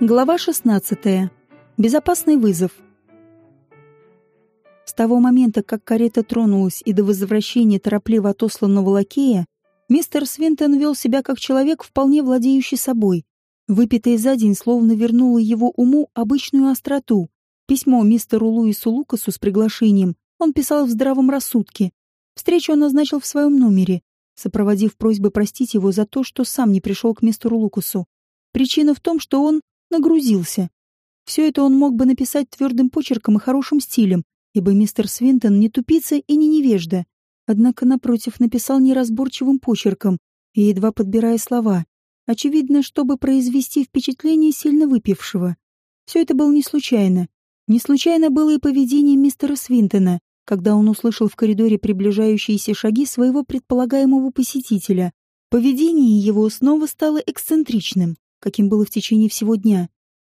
Глава 16. Безопасный вызов. С того момента, как карета тронулась и до возвращения торопливо отосланного лакея, мистер Свинтон вел себя как человек, вполне владеющий собой. Выпитое за день словно вернуло его уму обычную остроту. Письмо мистеру Луису Лукасу с приглашением он писал в здравом рассудке. Встречу он назначил в своем номере, сопроводив просьбы простить его за то, что сам не пришел к мистеру Лукасу. Причина в том, что он нагрузился. Все это он мог бы написать твердым почерком и хорошим стилем, ибо мистер Свинтон не тупица и не невежда. Однако, напротив, написал неразборчивым почерком и едва подбирая слова. Очевидно, чтобы произвести впечатление сильно выпившего. Все это было не случайно. Не случайно было и поведение мистера Свинтона, когда он услышал в коридоре приближающиеся шаги своего предполагаемого посетителя. Поведение его снова стало эксцентричным каким было в течение всего дня.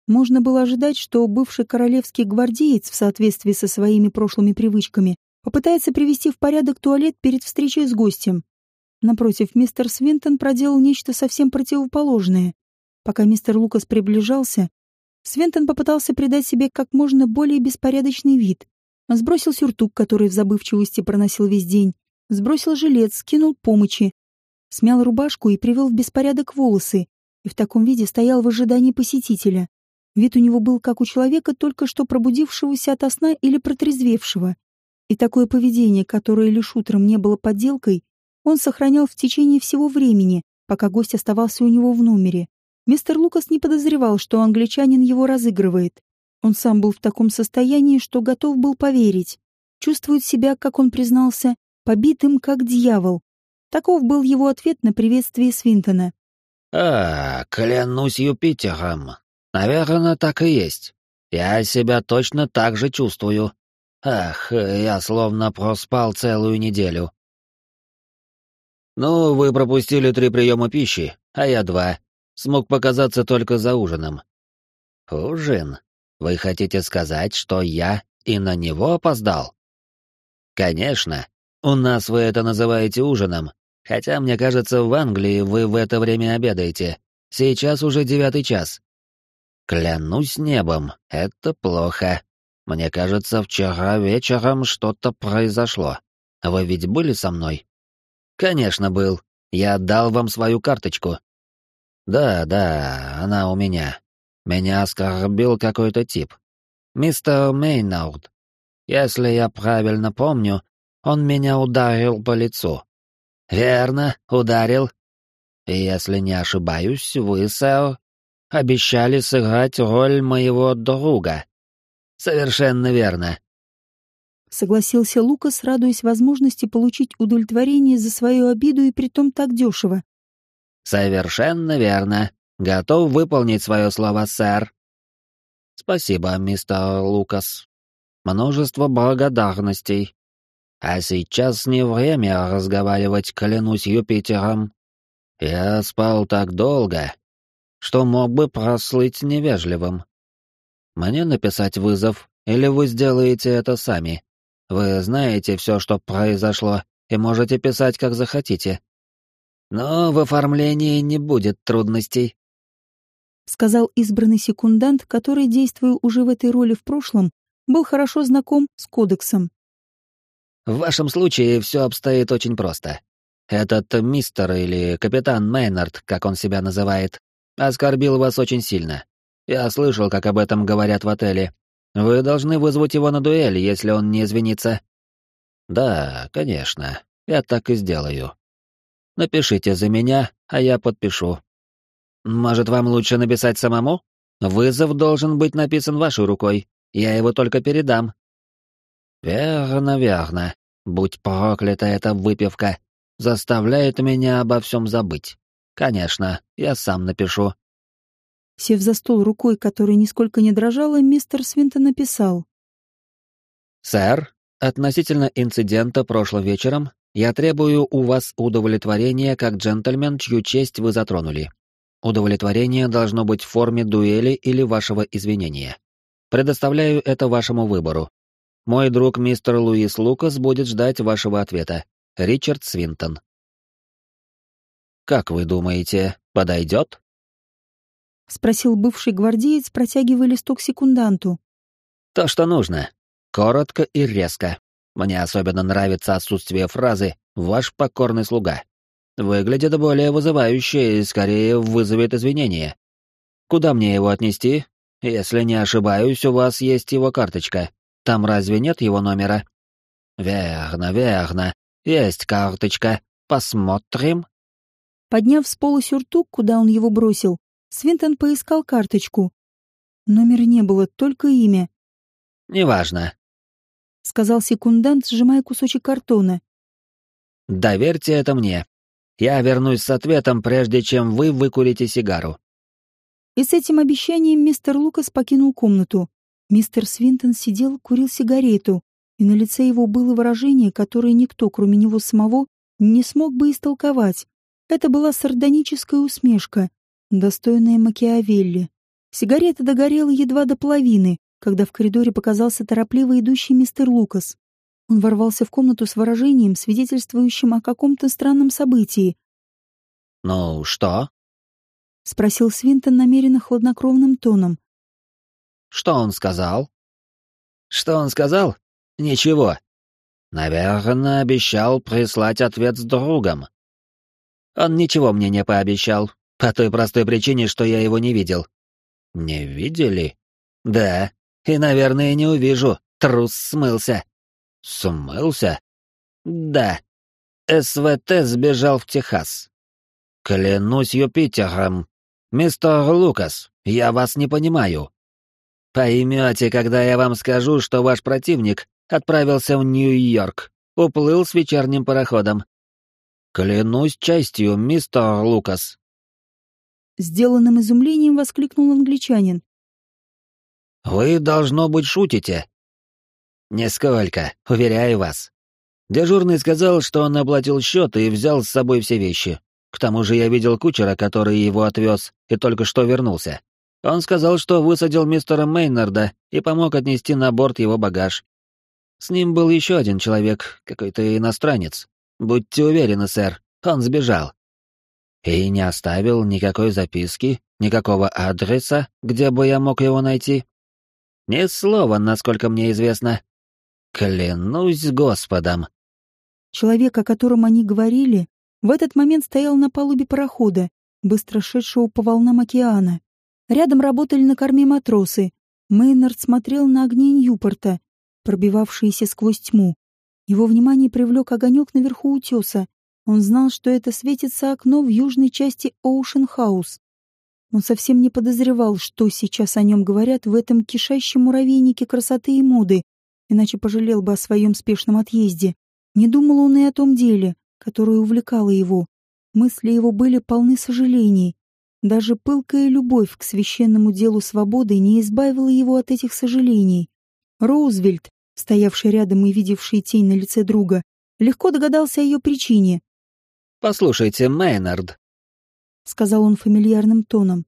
Можно было ожидать, что бывший королевский гвардеец в соответствии со своими прошлыми привычками попытается привести в порядок туалет перед встречей с гостем. Напротив, мистер Свинтон проделал нечто совсем противоположное. Пока мистер Лукас приближался, Свинтон попытался придать себе как можно более беспорядочный вид. Сбросил сюртук, который в забывчивости проносил весь день, сбросил жилет, скинул помощи, смял рубашку и привел в беспорядок волосы, и в таком виде стоял в ожидании посетителя. Вид у него был как у человека, только что пробудившегося ото сна или протрезвевшего. И такое поведение, которое лишь утром не было подделкой, он сохранял в течение всего времени, пока гость оставался у него в номере. Мистер Лукас не подозревал, что англичанин его разыгрывает. Он сам был в таком состоянии, что готов был поверить. Чувствует себя, как он признался, побитым как дьявол. Таков был его ответ на приветствие Свинтона. «А, клянусь Юпитером. Наверное, так и есть. Я себя точно так же чувствую. Ах, я словно проспал целую неделю». «Ну, вы пропустили три приема пищи, а я два. Смог показаться только за ужином». «Ужин? Вы хотите сказать, что я и на него опоздал?» «Конечно. У нас вы это называете ужином, Хотя, мне кажется, в Англии вы в это время обедаете. Сейчас уже девятый час. Клянусь небом, это плохо. Мне кажется, вчера вечером что-то произошло. Вы ведь были со мной? Конечно, был. Я отдал вам свою карточку. Да, да, она у меня. Меня оскорбил какой-то тип. Мистер Мейнард. Если я правильно помню, он меня ударил по лицу. «Верно, ударил. И если не ошибаюсь, вы, сэр, обещали сыграть роль моего друга. Совершенно верно». Согласился Лукас, радуясь возможности получить удовлетворение за свою обиду и притом так дешево. «Совершенно верно. Готов выполнить свое слово, сэр». «Спасибо, мистер Лукас. Множество благодарностей. А сейчас не время разговаривать, клянусь Юпитером. Я спал так долго, что мог бы прослыть невежливым. Мне написать вызов, или вы сделаете это сами? Вы знаете все, что произошло, и можете писать, как захотите. Но в оформлении не будет трудностей. Сказал избранный секундант, который, действуя уже в этой роли в прошлом, был хорошо знаком с кодексом. В вашем случае все обстоит очень просто. Этот мистер или капитан Мейнард, как он себя называет, оскорбил вас очень сильно. Я слышал, как об этом говорят в отеле. Вы должны вызвать его на дуэль, если он не извинится. Да, конечно, я так и сделаю. Напишите за меня, а я подпишу. Может, вам лучше написать самому? Вызов должен быть написан вашей рукой. Я его только передам. Верно, верно. Будь проклята эта выпивка. Заставляет меня обо всем забыть. Конечно, я сам напишу. Сев за стол рукой, которая нисколько не дрожала, мистер Свинтон написал. «Сэр, относительно инцидента прошлым вечером, я требую у вас удовлетворения как джентльмен, чью честь вы затронули. Удовлетворение должно быть в форме дуэли или вашего извинения. Предоставляю это вашему выбору, мой друг мистер Луис Лукас будет ждать вашего ответа. Ричард Свинтон. Как вы думаете, подойдет? спросил бывший гвардеец, протягивая листок секунданту. То, что нужно. Коротко и резко. Мне особенно нравится отсутствие фразы «ваш покорный слуга». Выглядит более вызывающе и скорее вызовет извинения. Куда мне его отнести? Если не ошибаюсь, у вас есть его карточка. Там разве нет его номера? Верно, верно. Есть карточка. Посмотрим. Подняв с пола сюртук, куда он его бросил, Свинтон поискал карточку. Номера не было, только имя. «Неважно», — сказал секундант, сжимая кусочек картона. «Доверьте это мне. Я вернусь с ответом, прежде чем вы выкурите сигару». И с этим обещанием мистер Лукас покинул комнату. Мистер Свинтон сидел, курил сигарету, и на лице его было выражение, которое никто, кроме него самого, не смог бы истолковать. Это была сардоническая усмешка, достойная Макиавелли. Сигарета догорела едва до половины, когда в коридоре показался торопливо идущий мистер Лукас. Он ворвался в комнату с выражением, свидетельствующим о каком-то странном событии. «Ну, что?» — спросил Свинтон намеренно хладнокровным тоном. «Что он сказал?» «Что он сказал? Ничего. Наверное, обещал прислать ответ с другом. Он ничего мне не пообещал, по той простой причине, что я его не видел». «Не видели?» «Да, и, наверное, не увижу. Трус смылся». Смылся? Да. СВТ сбежал в Техас. Клянусь Юпитером. Мистер Лукас, я вас не понимаю. Поймете, когда я вам скажу, что ваш противник отправился в Нью-Йорк, уплыл с вечерним пароходом. Клянусь частью, мистер Лукас. Сделанным изумлением воскликнул англичанин. Вы, должно быть, шутите. «Нисколько, уверяю вас». Дежурный сказал, что он оплатил счет и взял с собой все вещи. К тому же я видел кучера, который его отвез, и только что вернулся. Он сказал, что высадил мистера Мейнарда и помог отнести на борт его багаж. С ним был еще один человек, какой-то иностранец. Будьте уверены, сэр, он сбежал. И не оставил никакой записки, никакого адреса, где бы я мог его найти. Ни слова, насколько мне известно. Клянусь Господом. Человек, о котором они говорили, в этот момент стоял на палубе парохода, быстро шедшего по волнам океана. Рядом работали на корме матросы. Мейнард смотрел на огни Ньюпорта, пробивавшиеся сквозь тьму. Его внимание привлек огонек наверху утеса. Он знал, что это светится окно в южной части Оушен-хаус. Он совсем не подозревал, что сейчас о нем говорят в этом кишащем муравейнике красоты и моды, иначе пожалел бы о своем спешном отъезде. Не думал он и о том деле, которое увлекало его. Мысли его были полны сожалений. Даже пылкая любовь к священному делу свободы не избавила его от этих сожалений. Роузвельт, стоявший рядом и видевший тень на лице друга, легко догадался о ее причине. «Послушайте, Мейнард», — сказал он фамильярным тоном.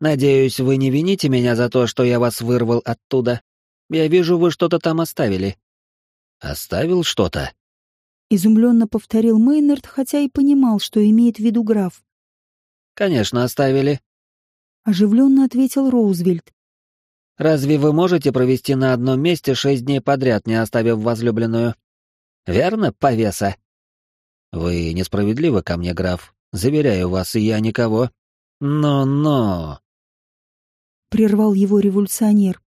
«Надеюсь, вы не вините меня за то, что я вас вырвал оттуда. Я вижу, вы что-то там оставили». «Оставил что-то?» Изумленно повторил Мейнард, хотя и понимал, что имеет в виду граф. «Конечно, оставили», — оживленно ответил Роузвельт. «Разве вы можете провести на одном месте шесть дней подряд, не оставив возлюбленную? Верно, повеса?» «Вы несправедливы ко мне, граф. Заверяю вас, и я никого. Но-но...» Прервал его революционер.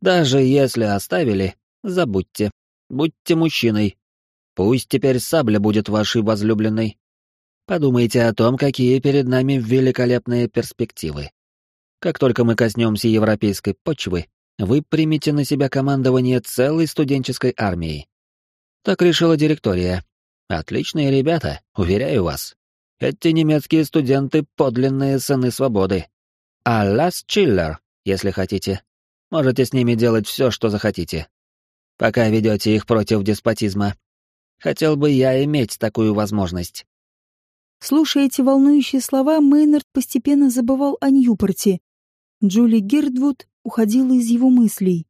Даже если оставили, забудьте. Будьте мужчиной. Пусть теперь сабля будет вашей возлюбленной. Подумайте о том, какие перед нами великолепные перспективы. Как только мы коснемся европейской почвы, вы примете на себя командование целой студенческой армией. Так решила директория. Отличные ребята, уверяю вас. Эти немецкие студенты — подлинные сыны свободы. А Лас Чиллер, если хотите. Можете с ними делать все, что захотите. Пока ведете их против деспотизма. Хотел бы я иметь такую возможность. Слушая эти волнующие слова, Мейнард постепенно забывал о Ньюпорте. Джули Гердвуд уходила из его мыслей.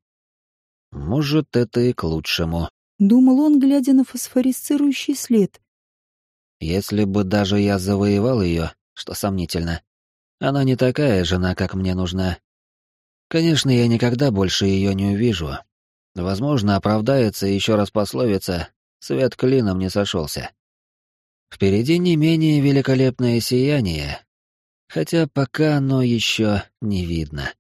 «Может, это и к лучшему», — думал он, глядя на фосфорисцирующий след. «Если бы даже я завоевал ее, что сомнительно, она не такая жена, как мне нужна. Конечно, я никогда больше ее не увижу. Возможно, оправдается еще раз пословица «Свет клином не сошелся». Впереди не менее великолепное сияние, хотя пока оно еще не видно.